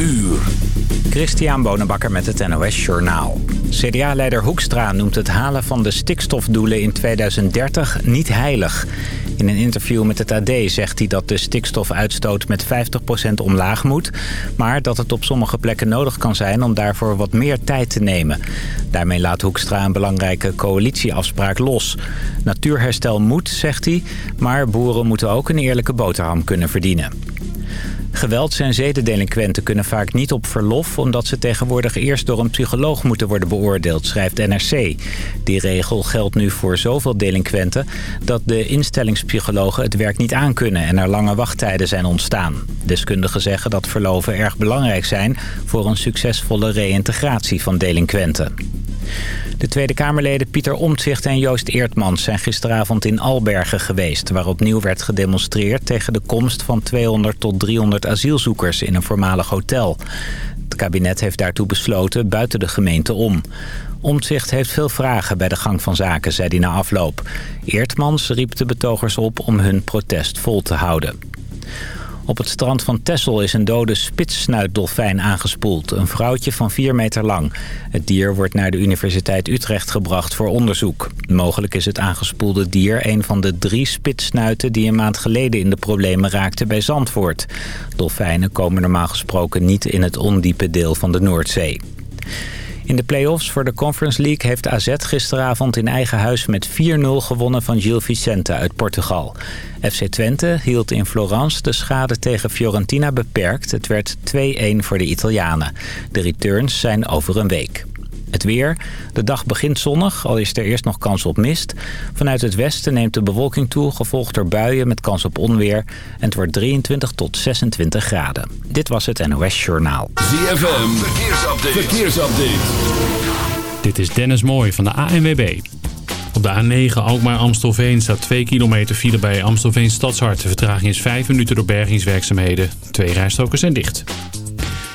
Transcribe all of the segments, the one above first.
uur. Christian Bonenbakker met het NOS Journaal. CDA-leider Hoekstra noemt het halen van de stikstofdoelen in 2030 niet heilig. In een interview met het AD zegt hij dat de stikstofuitstoot met 50% omlaag moet... maar dat het op sommige plekken nodig kan zijn om daarvoor wat meer tijd te nemen. Daarmee laat Hoekstra een belangrijke coalitieafspraak los. Natuurherstel moet, zegt hij, maar boeren moeten ook een eerlijke boterham kunnen verdienen. Gewelds- en zedendelinquenten kunnen vaak niet op verlof... omdat ze tegenwoordig eerst door een psycholoog moeten worden beoordeeld, schrijft NRC. Die regel geldt nu voor zoveel delinquenten... dat de instellingspsychologen het werk niet aankunnen... en er lange wachttijden zijn ontstaan. Deskundigen zeggen dat verloven erg belangrijk zijn... voor een succesvolle reïntegratie van delinquenten. De Tweede Kamerleden Pieter Omtzigt en Joost Eertmans zijn gisteravond in Albergen geweest... waar opnieuw werd gedemonstreerd tegen de komst van 200 tot 300 asielzoekers in een voormalig hotel. Het kabinet heeft daartoe besloten buiten de gemeente om. Omtzigt heeft veel vragen bij de gang van zaken, zei hij na afloop. Eertmans riep de betogers op om hun protest vol te houden. Op het strand van Texel is een dode spitssnuitdolfijn aangespoeld. Een vrouwtje van 4 meter lang. Het dier wordt naar de Universiteit Utrecht gebracht voor onderzoek. Mogelijk is het aangespoelde dier een van de drie spitssnuiten... die een maand geleden in de problemen raakten bij Zandvoort. Dolfijnen komen normaal gesproken niet in het ondiepe deel van de Noordzee. In de play-offs voor de Conference League heeft AZ gisteravond in eigen huis met 4-0 gewonnen van Gil Vicente uit Portugal. FC Twente hield in Florence de schade tegen Fiorentina beperkt. Het werd 2-1 voor de Italianen. De returns zijn over een week. Het weer. De dag begint zonnig, al is er eerst nog kans op mist. Vanuit het westen neemt de bewolking toe, gevolgd door buien met kans op onweer. En het wordt 23 tot 26 graden. Dit was het NOS Journaal. ZFM, verkeersupdate. verkeersupdate. Dit is Dennis Mooij van de ANWB. Op de A9 Alkmaar-Amstelveen staat 2 kilometer file bij Amstelveen Stadshart. De vertraging is 5 minuten door bergingswerkzamenheden. Twee rijstroken zijn dicht.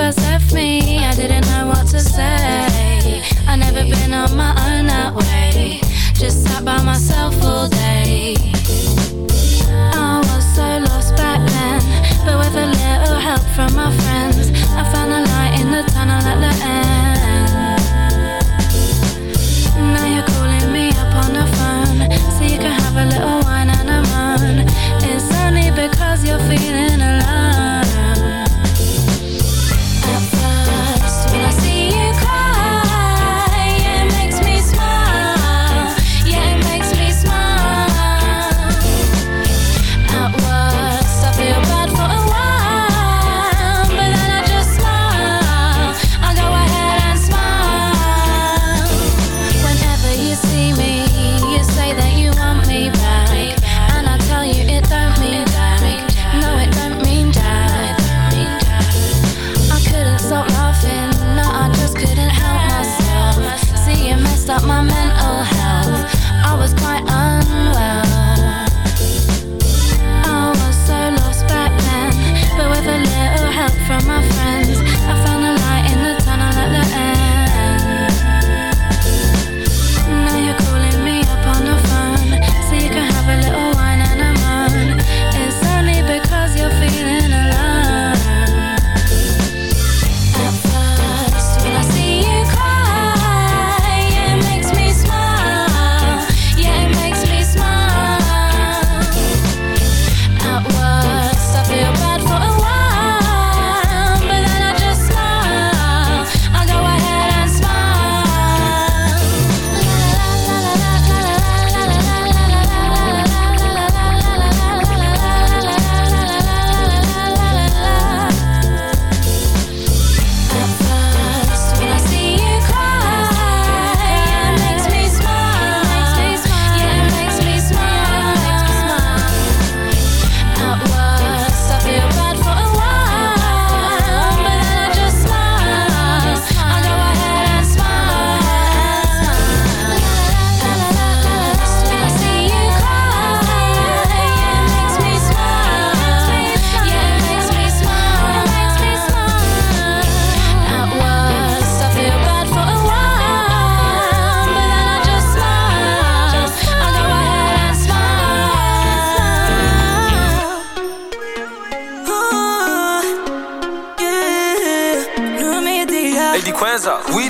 First left me, I didn't know what to say. I never been on my own that way. Just sat by myself all day. I was so lost back then, but with a little help from my friends, I found a light in the tunnel at the end. Now you're calling me up on the phone So you can have a little wine and a moan It's only because you're feeling alone Hey, die Quenza, we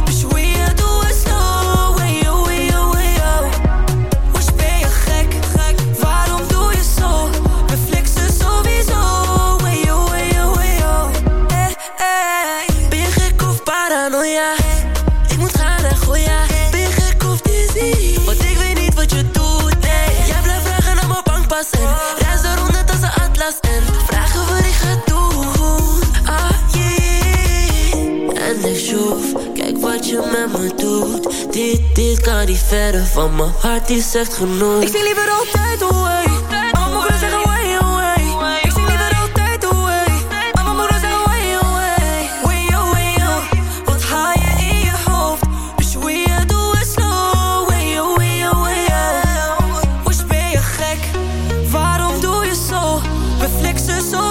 Verder van mijn hart, die zegt genoeg. Ik zie liever altijd away. Mijn moeder zegt away, away. Ik zie liever altijd away. Mijn moeder zegt away, away. Way, away, oh. Wat haal je in je hoofd? Dus hoe je doe het slow. Way, away, away, oh. Was ben je gek? Waarom doe je zo? We flexen sowieso.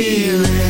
feeling.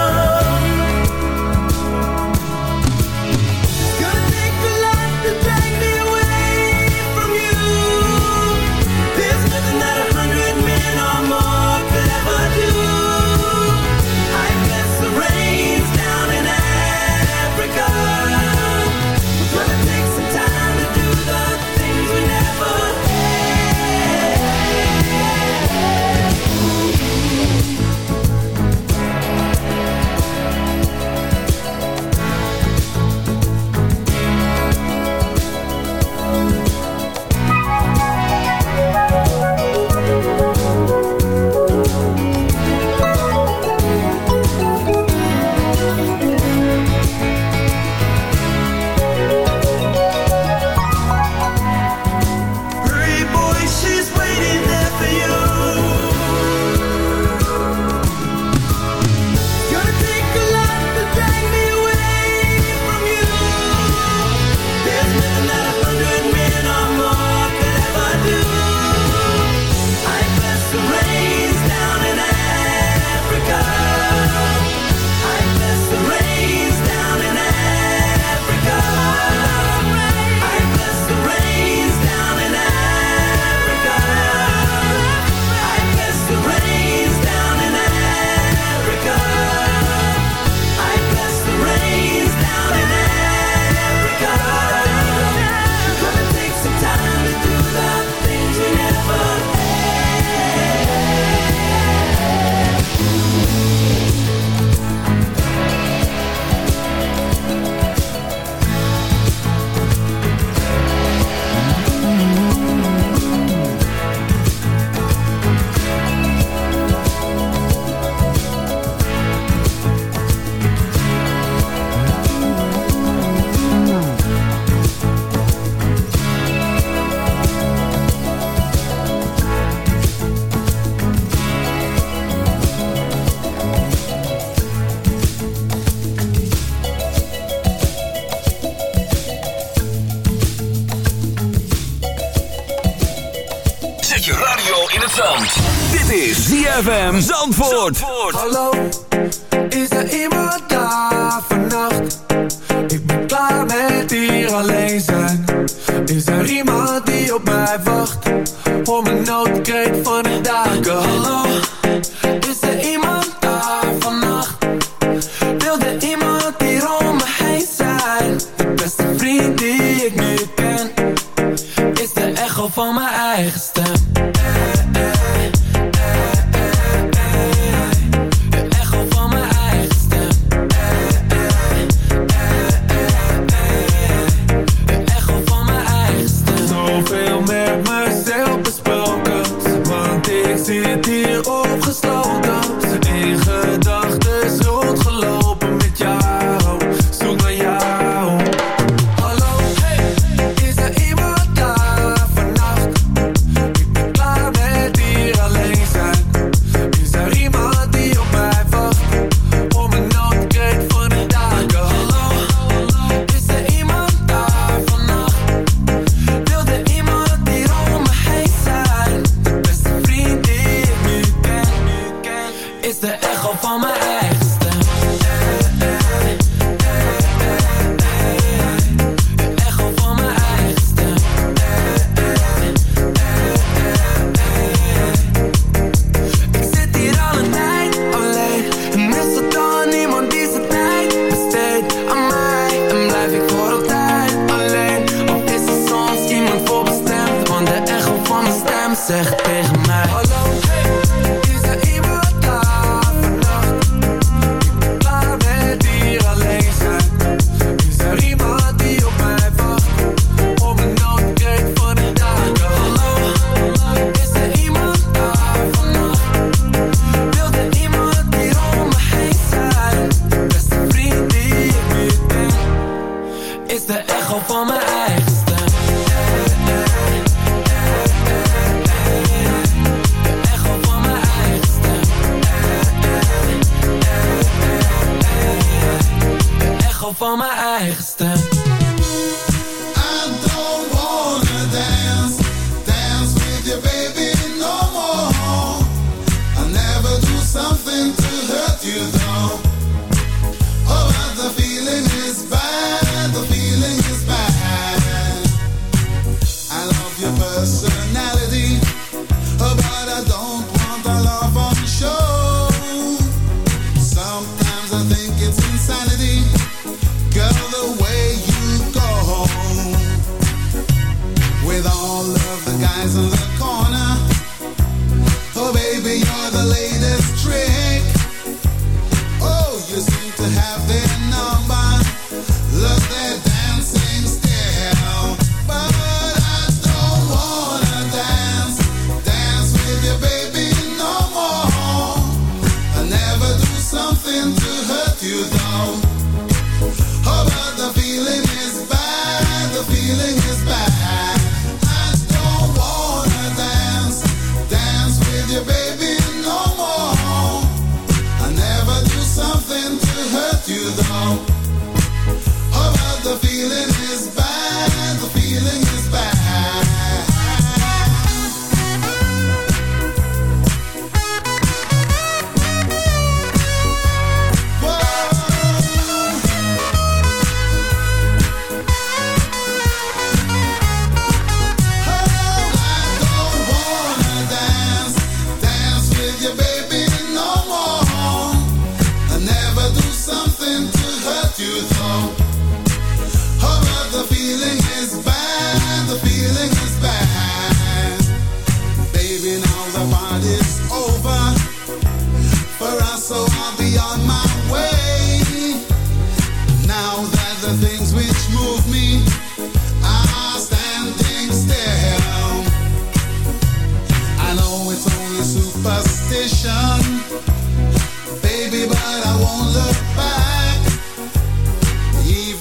ZFM Zandvoort. Zandvoort. Hallo.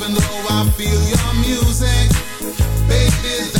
Even though I feel your music, baby.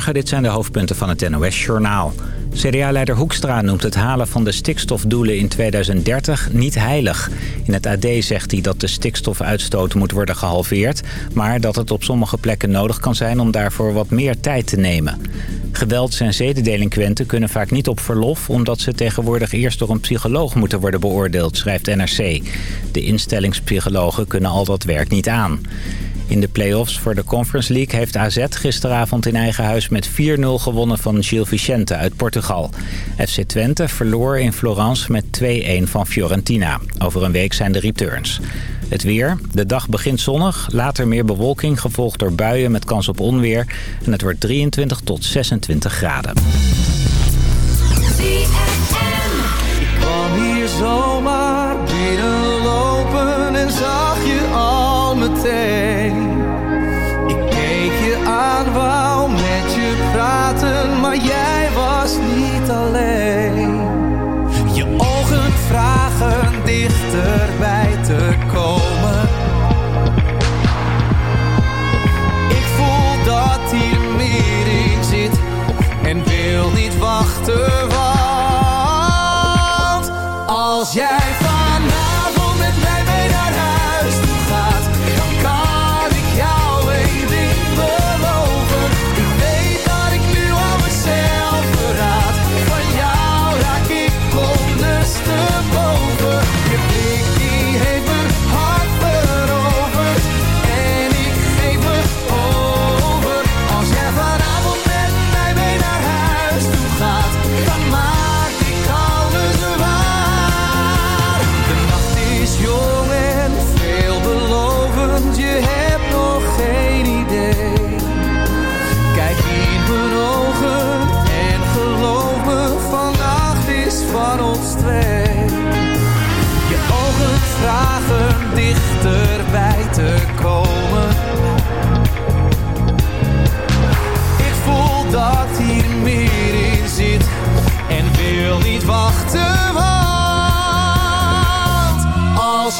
Dit zijn de hoofdpunten van het NOS-journaal. CDA-leider Hoekstra noemt het halen van de stikstofdoelen in 2030 niet heilig. In het AD zegt hij dat de stikstofuitstoot moet worden gehalveerd... maar dat het op sommige plekken nodig kan zijn om daarvoor wat meer tijd te nemen. Gewelds- en zedendelinquenten kunnen vaak niet op verlof... omdat ze tegenwoordig eerst door een psycholoog moeten worden beoordeeld, schrijft NRC. De instellingspsychologen kunnen al dat werk niet aan. In de play-offs voor de Conference League heeft AZ gisteravond in eigen huis met 4-0 gewonnen van Gil Vicente uit Portugal. FC Twente verloor in Florence met 2-1 van Fiorentina. Over een week zijn de returns. Het weer. De dag begint zonnig, later meer bewolking, gevolgd door buien met kans op onweer. En het wordt 23 tot 26 graden. Jij was niet alleen. Je ogen vragen dichterbij te komen. Ik voel dat hier meer in zit en wil niet wachten, want als jij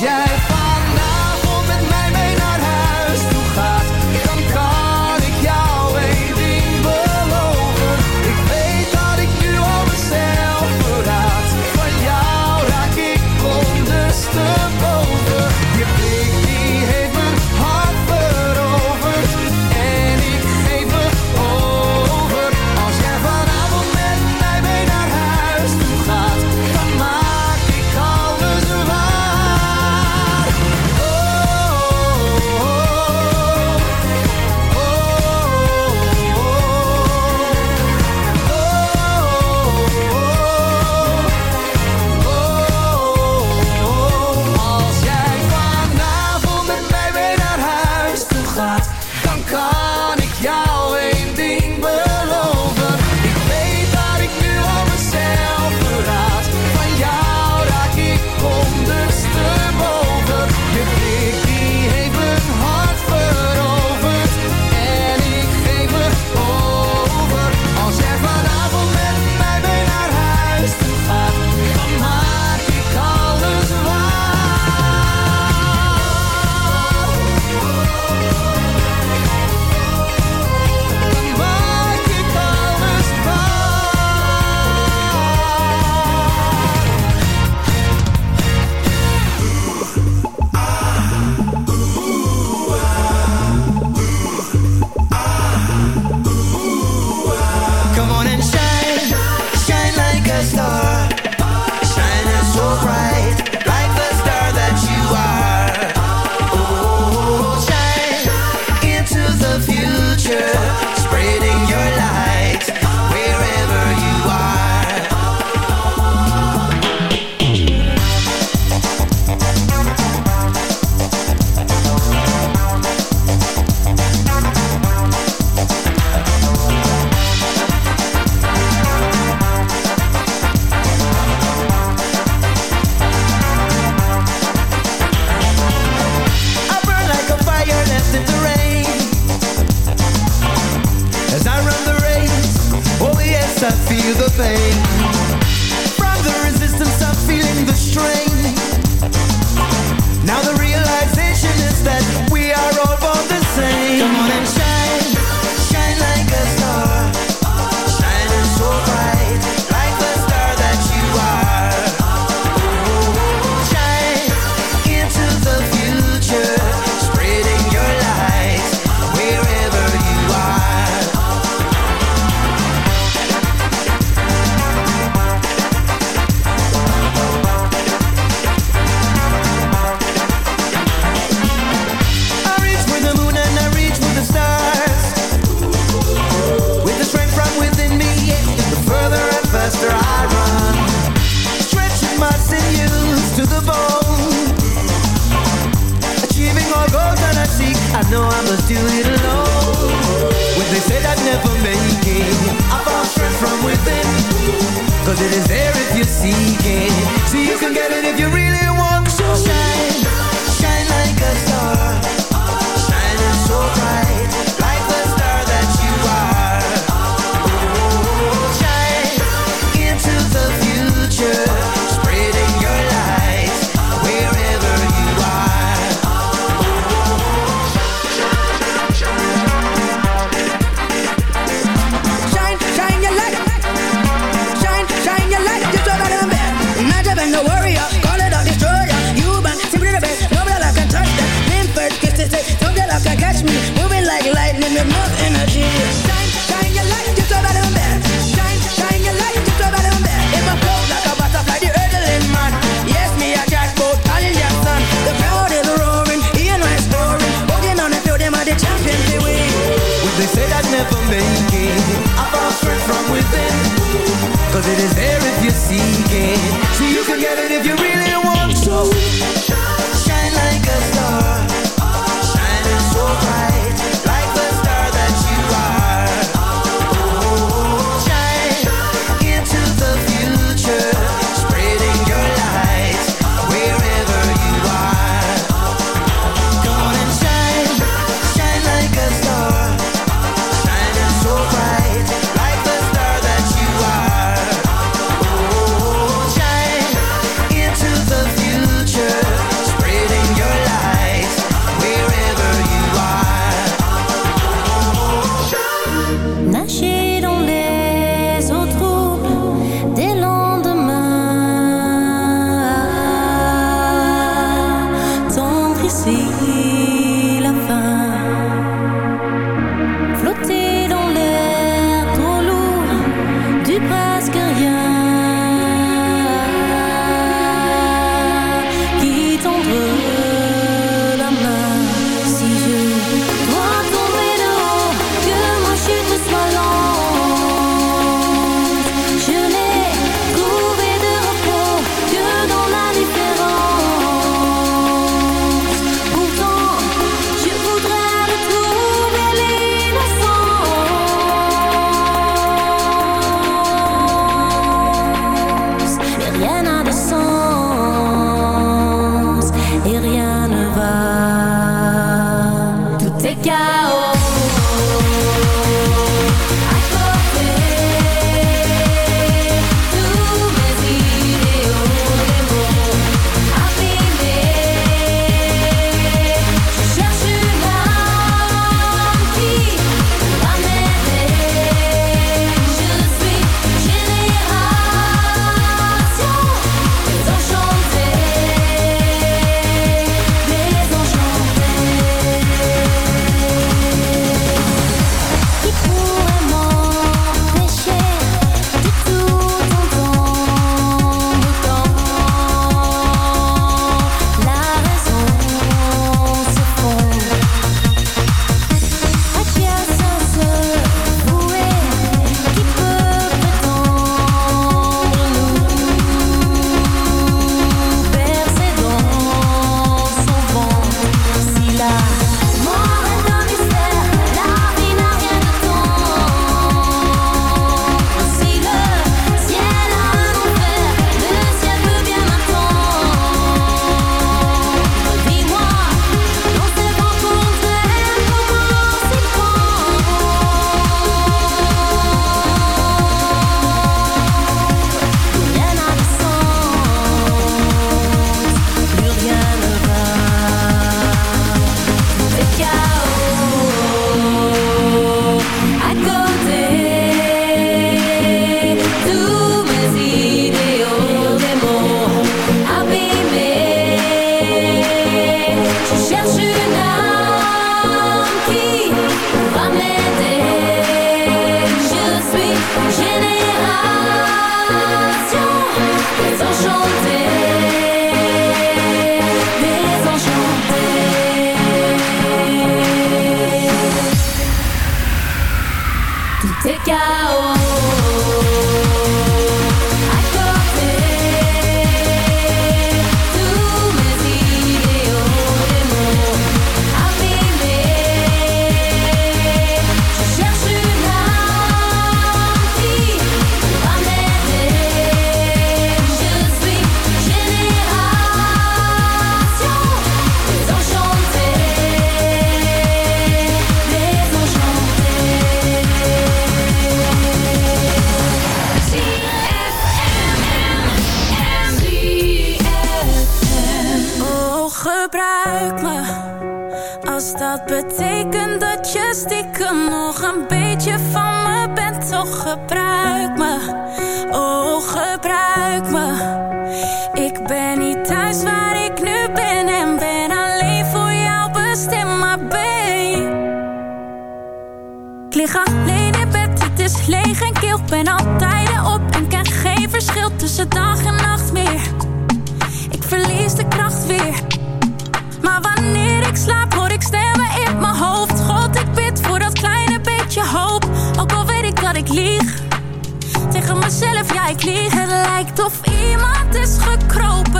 als vliegen lijkt of iemand is gekropen.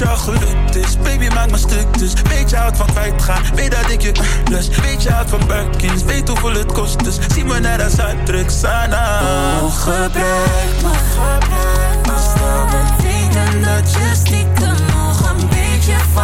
als je gelukt is. Baby maak me stuk dus. Weet je houdt van kwijtgaan? Weet dat ik je lust. Weet je houdt van buikjes. Weet hoeveel het kost dus. Zie me naar de zuidruk sana. Oh gebruik me Gebruik me Stel dat weten dat je stiekem nog een beetje van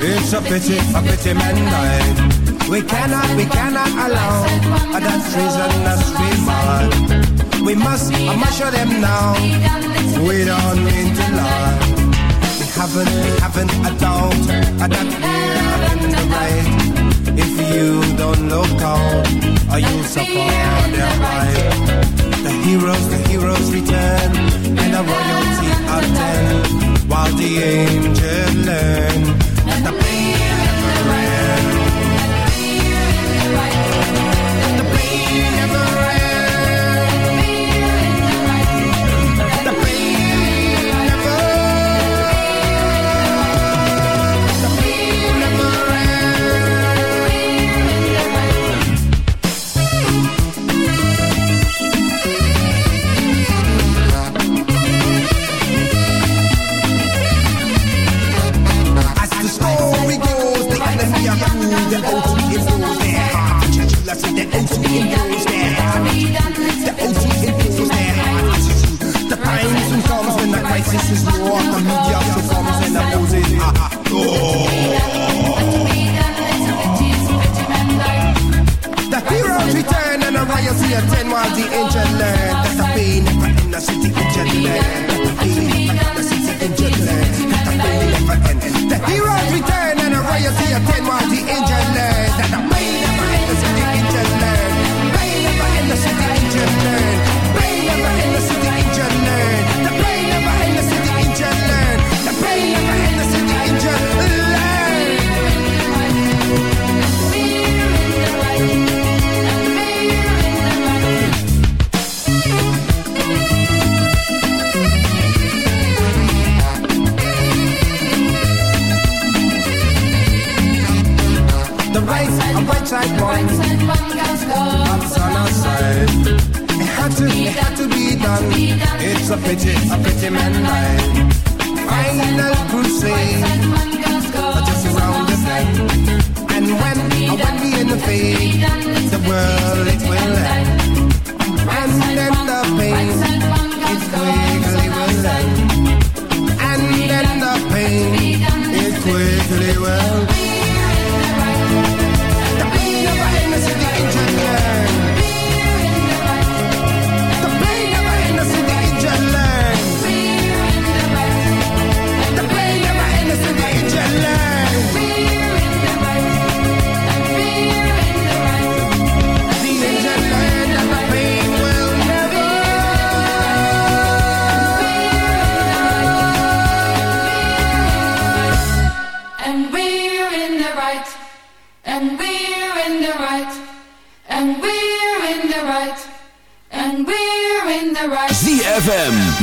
It's a pity, a pity man died. We cannot, we cannot allow that treason us reward. We must, I must show them now. We don't mean to lie. We haven't, we haven't a doubt that we're in the right. If you don't look out, or you'll suffer their right. The heroes, the heroes return, and the royalty attend, while the angels learn that the pain never the O2 impose their. The O2 impose their. The time soon comes when the crisis is. The media and oh. The heroes return and the riots attend while the learn that the pain never end. The city angel learn the pain never end. The pain heroes return and the attend while the angel learn that the right side one. That's on our side. It had to, it had to be done. It's a pity, a pity man died. Final crusade, just around the bend. And when, when we in the fade, the world it will end. And then the pain, it quickly will end. And then the pain, it quickly will end.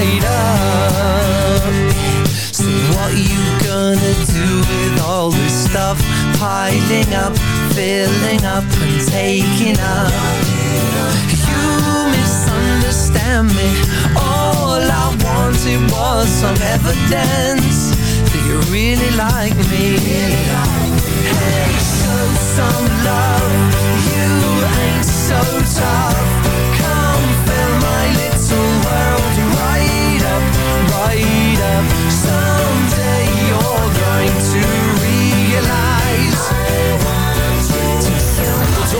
right up. So what you gonna do with all this stuff? Piling up, filling up and taking up. You misunderstand me. All I wanted was some evidence That you really like me. Hey, show some love. You ain't so tough